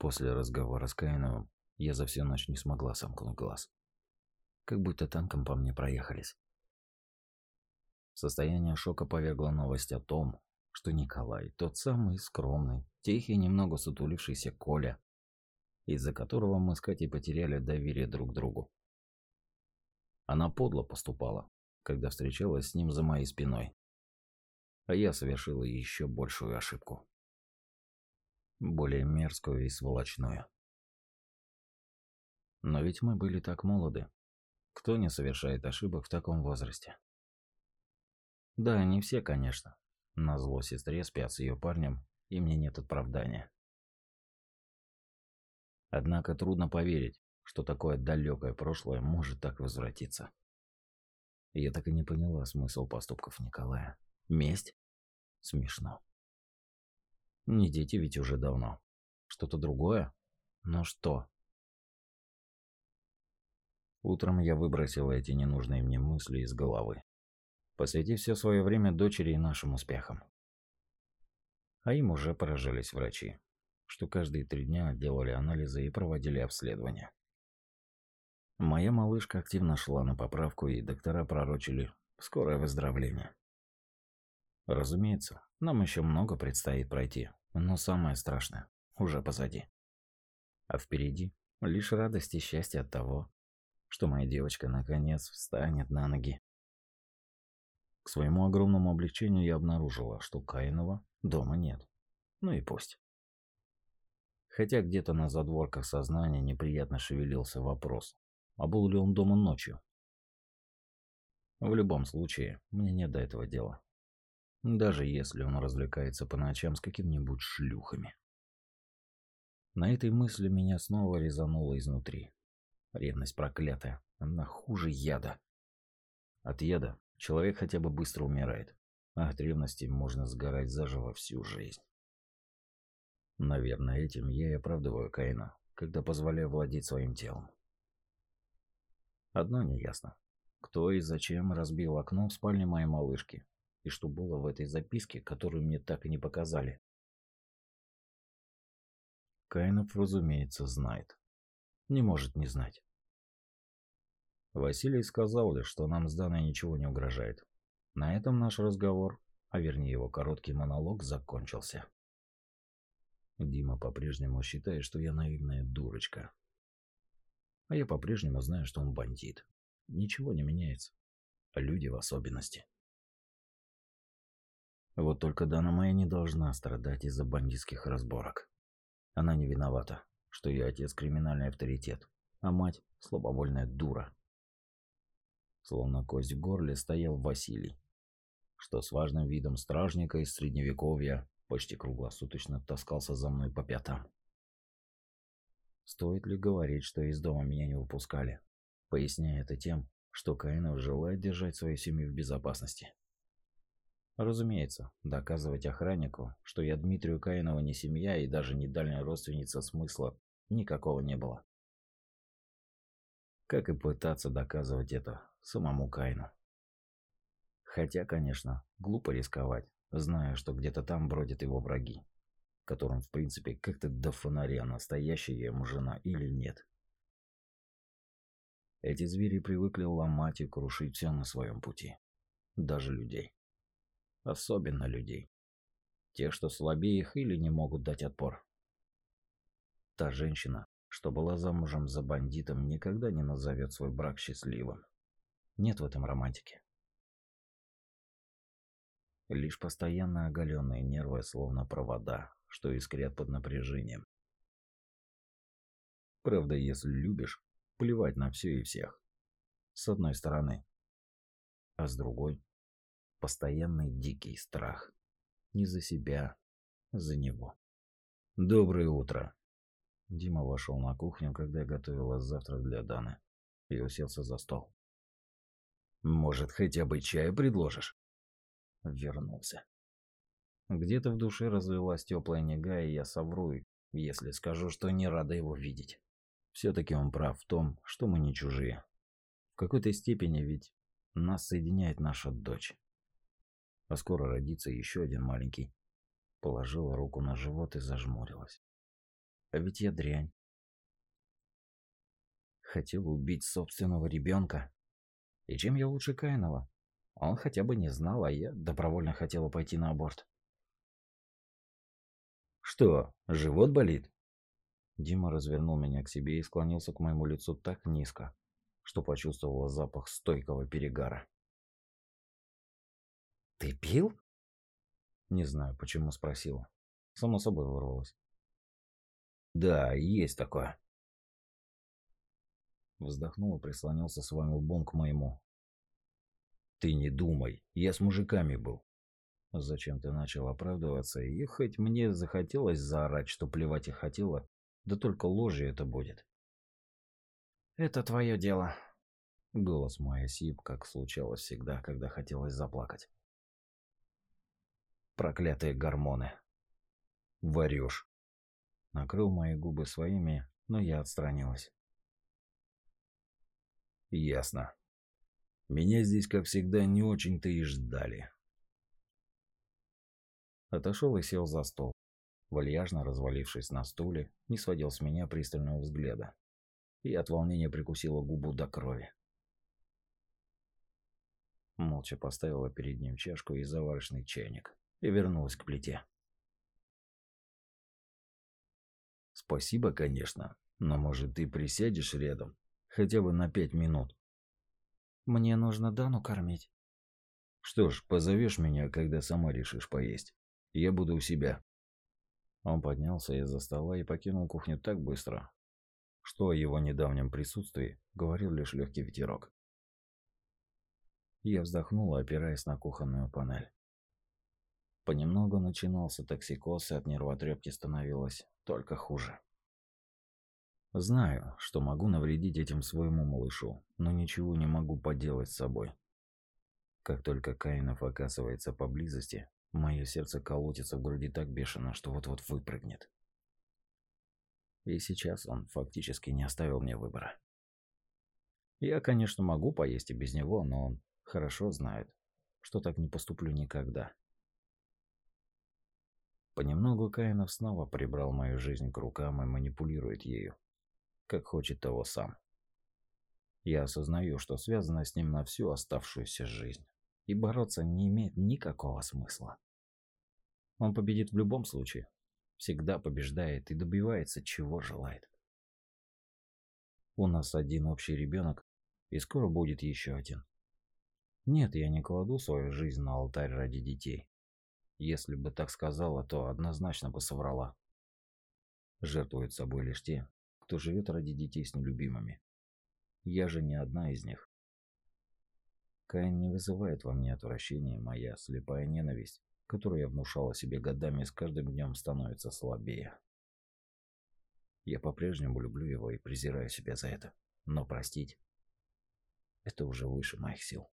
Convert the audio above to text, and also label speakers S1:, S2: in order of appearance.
S1: После разговора с Каиновым я за всю ночь не смогла сомкнуть глаз. Как будто танком по мне проехались. Состояние шока повергло новость о том, что Николай, тот самый скромный, тихий, немного сутулившийся Коля, из-за которого мы с Катей потеряли доверие друг к другу. Она подло поступала, когда встречалась с ним за моей спиной. А я совершила еще большую ошибку. Более мерзкую и сволочную. Но ведь мы были так молоды. Кто не совершает ошибок в таком возрасте? Да, не все, конечно. На зло сестре спят с ее парнем, и мне нет оправдания. Однако трудно поверить, что такое далекое прошлое может так возвратиться. Я так и не поняла смысл поступков Николая. Месть? Смешно. Не дети ведь уже давно. Что-то другое? Но что? Утром я выбросила эти ненужные мне мысли из головы, посвятив все свое время дочери и нашим успехам. А им уже поражались врачи, что каждые три дня делали анализы и проводили обследования. Моя малышка активно шла на поправку, и доктора пророчили скорое выздоровление. Разумеется, нам еще много предстоит пройти, но самое страшное уже позади. А впереди лишь радость и счастье от того, что моя девочка наконец встанет на ноги. К своему огромному облегчению я обнаружила, что Каинова дома нет. Ну и пусть. Хотя где-то на задворках сознания неприятно шевелился вопрос, а был ли он дома ночью. В любом случае, мне нет до этого дела. Даже если он развлекается по ночам с какими-нибудь шлюхами. На этой мысли меня снова резануло изнутри. Ревность проклятая, она хуже яда. От яда человек хотя бы быстро умирает, а от ревности можно сгорать заживо всю жизнь. Наверное, этим я и оправдываю Каина, когда позволяю владеть своим телом. Одно неясно. Кто и зачем разбил окно в спальне моей малышки? И что было в этой записке, которую мне так и не показали? Каинов, разумеется, знает. Не может не знать. Василий сказал лишь, что нам с Даной ничего не угрожает. На этом наш разговор, а вернее его короткий монолог, закончился. Дима по-прежнему считает, что я наивная дурочка, а я по-прежнему знаю, что он бандит. Ничего не меняется. Люди в особенности. Вот только Дана моя не должна страдать из-за бандитских разборок. Она не виновата, что ее отец криминальный авторитет, а мать слабовольная дура. Словно кость в горле стоял Василий, что с важным видом стражника из средневековья почти круглосуточно таскался за мной по пятам. Стоит ли говорить, что из дома меня не выпускали? Поясняя это тем, что Каинов желает держать свою семью в безопасности. Разумеется, доказывать охраннику, что я Дмитрию Каинову не семья и даже не дальняя родственница смысла никакого не было. Как и пытаться доказывать это самому Каину. Хотя, конечно, глупо рисковать, зная, что где-то там бродят его враги которым, в принципе, как-то до фонаря, настоящая ему жена или нет. Эти звери привыкли ломать и крушить все на своем пути. Даже людей. Особенно людей. Те, что слабее их или не могут дать отпор. Та женщина, что была замужем за бандитом, никогда не назовет свой брак счастливым. Нет в этом романтики. Лишь постоянно оголенные нервы, словно провода, что искрят под напряжением. Правда, если любишь, плевать на все и всех. С одной стороны. А с другой – постоянный дикий страх. Не за себя, за него. «Доброе утро!» Дима вошел на кухню, когда готовила завтрак для Даны, и уселся за стол. «Может, хотя бы чаю предложишь?» Вернулся. Где-то в душе развелась теплая нега, и я совру, если скажу, что не рада его видеть. Все-таки он прав в том, что мы не чужие. В какой-то степени ведь нас соединяет наша дочь. А скоро родится еще один маленький. Положила руку на живот и зажмурилась. А ведь я дрянь. Хотел убить собственного ребенка. И чем я лучше Каинова? Он хотя бы не знал, а я добровольно хотела пойти на аборт. «Что, живот болит?» Дима развернул меня к себе и склонился к моему лицу так низко, что почувствовала запах стойкого перегара. «Ты пил?» Не знаю, почему спросила. Само собой вырвалось. «Да, есть такое». Вздохнул и прислонился своим лбом к моему. «Ты не думай, я с мужиками был». Зачем ты начал оправдываться, и хоть мне захотелось заорать, что плевать и хотела, да только ложи это будет. «Это твое дело». Голос мой осип, как случалось всегда, когда хотелось заплакать. Проклятые гормоны. Варёшь. Накрыл мои губы своими, но я отстранилась. Ясно. Меня здесь, как всегда, не очень-то и ждали. Отошел и сел за стол. Вальяжно развалившись на стуле, не сводил с меня пристального взгляда. И от волнения прикусила губу до крови. Молча поставила перед ним чашку и заварочный чайник и вернулась к плите. Спасибо, конечно, но может ты присядешь рядом, хотя бы на пять минут. Мне нужно Дану кормить. Что ж, позовешь меня, когда сама решишь поесть. Я буду у себя. Он поднялся из-за стола и покинул кухню так быстро, что о его недавнем присутствии говорил лишь легкий ветерок. Я вздохнула, опираясь на кухонную панель. Понемногу начинался токсикоз, и от нервотрепки становилось только хуже. Знаю, что могу навредить этим своему малышу, но ничего не могу поделать с собой. Как только Каинов оказывается поблизости, Мое сердце колотится в груди так бешено, что вот-вот выпрыгнет. И сейчас он фактически не оставил мне выбора. Я, конечно, могу поесть и без него, но он хорошо знает, что так не поступлю никогда. Понемногу Каинов снова прибрал мою жизнь к рукам и манипулирует ею, как хочет того сам. Я осознаю, что связано с ним на всю оставшуюся жизнь и бороться не имеет никакого смысла. Он победит в любом случае. Всегда побеждает и добивается, чего желает. У нас один общий ребенок, и скоро будет еще один. Нет, я не кладу свою жизнь на алтарь ради детей. Если бы так сказала, то однозначно бы соврала. Жертвуют собой лишь те, кто живет ради детей с нелюбимыми. Я же не одна из них. Каин не вызывает во мне отвращения, моя слепая ненависть, которую я внушала себе годами, с каждым днем становится слабее. Я по-прежнему люблю его и презираю себя за это. Но простить – это уже выше моих сил.